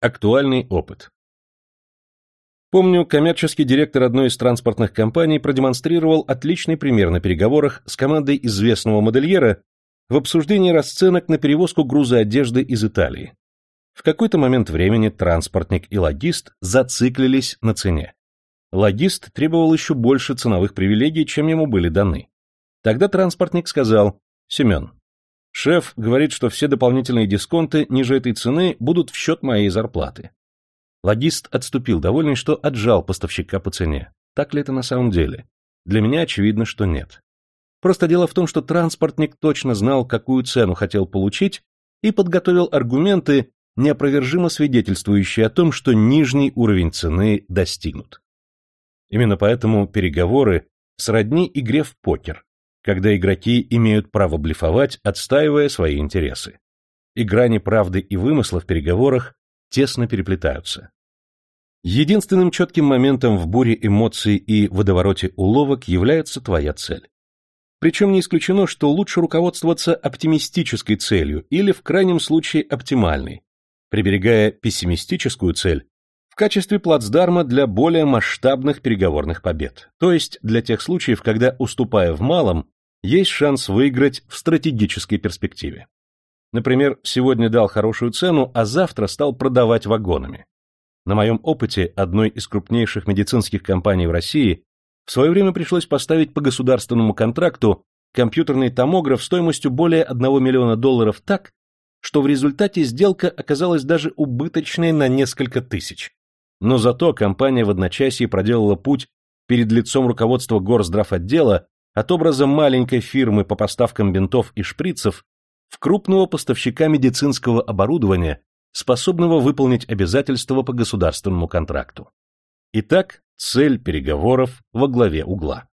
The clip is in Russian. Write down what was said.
Актуальный опыт. Помню, коммерческий директор одной из транспортных компаний продемонстрировал отличный пример на переговорах с командой известного модельера в обсуждении расценок на перевозку груза одежды из Италии. В какой-то момент времени транспортник и логист зациклились на цене. Логист требовал еще больше ценовых привилегий, чем ему были даны. Тогда транспортник сказал, «Семен, шеф говорит, что все дополнительные дисконты ниже этой цены будут в счет моей зарплаты. Логист отступил, довольный, что отжал поставщика по цене. Так ли это на самом деле? Для меня очевидно, что нет. Просто дело в том, что транспортник точно знал, какую цену хотел получить, и подготовил аргументы, неопровержимо свидетельствующие о том, что нижний уровень цены достигнут. Именно поэтому переговоры сродни игре в покер, когда игроки имеют право блефовать, отстаивая свои интересы. И грани правды и вымысла в переговорах тесно переплетаются. Единственным четким моментом в буре эмоций и водовороте уловок является твоя цель. Причем не исключено, что лучше руководствоваться оптимистической целью или, в крайнем случае, оптимальной, приберегая пессимистическую цель в качестве плацдарма для более масштабных переговорных побед, то есть для тех случаев, когда, уступая в малом, есть шанс выиграть в стратегической перспективе. Например, сегодня дал хорошую цену, а завтра стал продавать вагонами. На моем опыте одной из крупнейших медицинских компаний в России в свое время пришлось поставить по государственному контракту компьютерный томограф стоимостью более 1 миллиона долларов так, что в результате сделка оказалась даже убыточной на несколько тысяч. Но зато компания в одночасье проделала путь перед лицом руководства горздравотдела от образа маленькой фирмы по поставкам бинтов и шприцев в крупного поставщика медицинского оборудования, способного выполнить обязательства по государственному контракту. Итак, цель переговоров во главе угла.